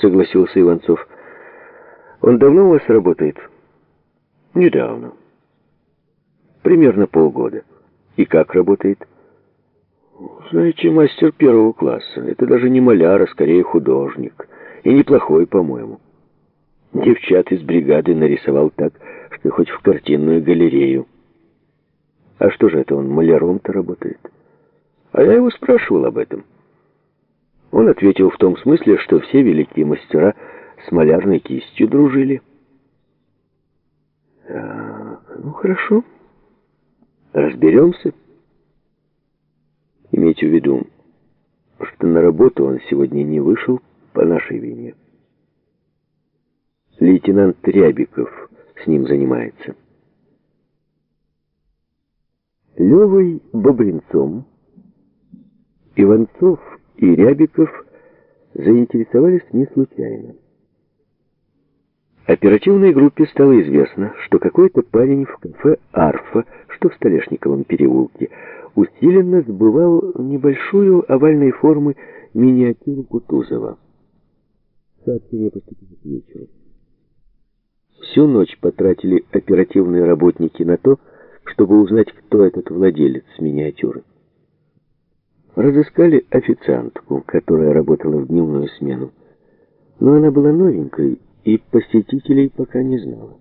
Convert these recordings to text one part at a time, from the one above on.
согласился Иванцов. Он давно у вас работает? Недавно. Примерно полгода. И как работает? Знаете, мастер первого класса. Это даже не маляр, а скорее художник. И неплохой, по-моему. Девчат из бригады нарисовал так, что хоть в картинную галерею. А что же это он маляром-то работает? А я его спрашивал об этом. Он ответил в том смысле, что все великие мастера с малярной кистью дружили. Так, ну хорошо. Разберемся. Имейте в виду, что на работу он сегодня не вышел по нашей вине. Лейтенант Рябиков с ним занимается. Левой Бобринцом Иванцов и Рябиков заинтересовались не случайно. Оперативной группе стало известно, что какой-то парень в кафе «Арфа», что в Столешниковом переулке, усиленно сбывал небольшую овальной формы миниатюру Кутузова. Сообщение поступило к вечеру. Всю ночь потратили оперативные работники на то, чтобы узнать, кто этот владелец миниатюры. Разыскали официантку, которая работала в дневную смену. Но она была новенькой и посетителей пока не знала.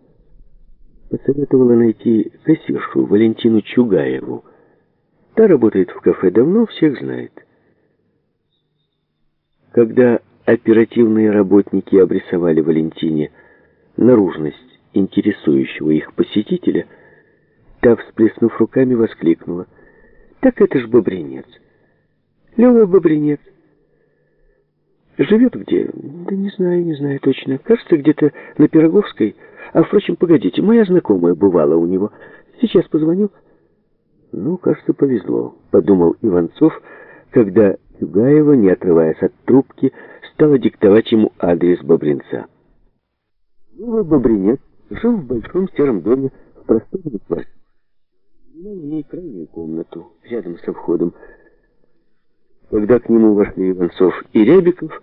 Посоветовала найти кассиршу Валентину Чугаеву. Та работает в кафе давно, всех знает. Когда оперативные работники обрисовали Валентине наружность интересующего их посетителя, Та, всплеснув руками, воскликнула. «Так это ж Бобринец! Лёва Бобринец! Живет где? Да не знаю, не знаю точно. Кажется, где-то на Пироговской. А, впрочем, погодите, моя знакомая бывала у него. Сейчас позвоню». «Ну, кажется, повезло», — подумал Иванцов, когда Югаева, не отрываясь от трубки, стала диктовать ему адрес Бобринца. Лёва Бобринец жил в большом сером доме в просторной квартире занял в ней крайнюю комнату, рядом со входом. Когда к нему вошли Иванцов и Рябиков,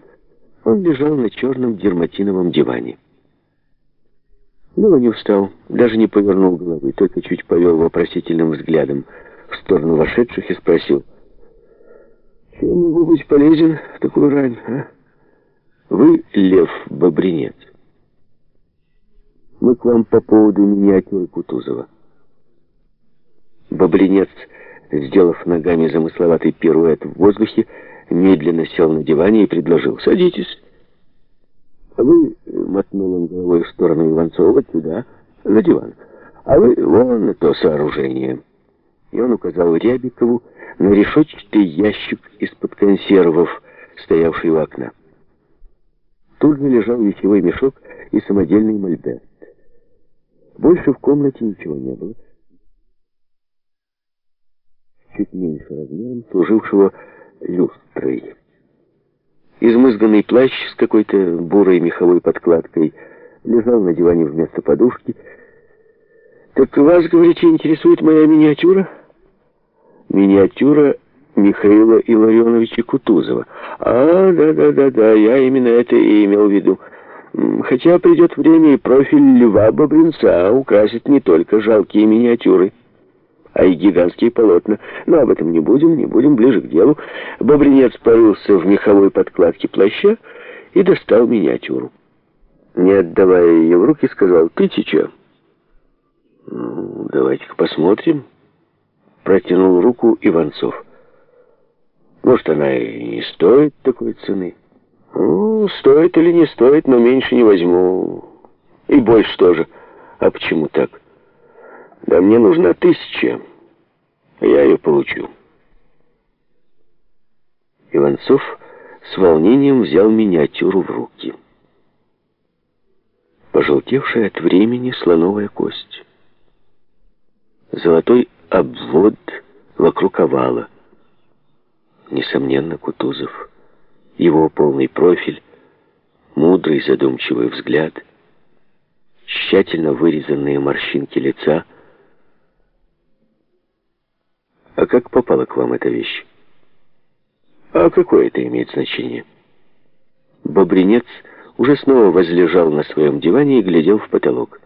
он лежал на черном дерматиновом диване. Лева не встал, даже не повернул головы, только чуть повел вопросительным взглядом в сторону вошедших и спросил, «Чем могу быть полезен в такую рань, а? Вы Лев Бобринец. Мы к вам по поводу миниатюры Кутузова». Бобринец, сделав ногами замысловатый пируэт в воздухе, медленно сел на диване и предложил «Садитесь». А вы, — мотнул он головой в сторону Иванцова, — сюда, на диван. А вы вон на то сооружение. И он указал Рябикову на решетчатый ящик из-под консервов, стоявший у окна. Тут же лежал вещевой мешок и самодельный мольберт. Больше в комнате ничего не было чуть меньше размером, служившего люстрой. Измызганный плащ с какой-то бурой меховой подкладкой лежал на диване вместо подушки. «Так вас, говорите, интересует моя миниатюра?» «Миниатюра Михаила Илларионовича Кутузова». «А, да-да-да-да, я именно это и имел в виду. Хотя придет время, и профиль Льва Бобринца украсит не только жалкие миниатюры» а и гигантские полотна. Но об этом не будем, не будем, ближе к делу. Бобринец порылся в меховой подкладке плаща и достал миниатюру. Не отдавая ее в руки, сказал, «Тысяча». «Ну, давайте-ка посмотрим». Протянул руку Иванцов. «Может, она и не стоит такой цены?» «Ну, стоит или не стоит, но меньше не возьму. И больше тоже. А почему так?» Да мне нужна тысяча. Я ее получу. Иванцов с волнением взял миниатюру в руки. Пожелтевшая от времени слоновая кость. Золотой обвод вокруг овала. Несомненно, Кутузов. Его полный профиль, мудрый задумчивый взгляд, тщательно вырезанные морщинки лица — а как попала к вам эта вещь? А какое это имеет значение? Бобринец уже снова возлежал на своем диване и глядел в потолок.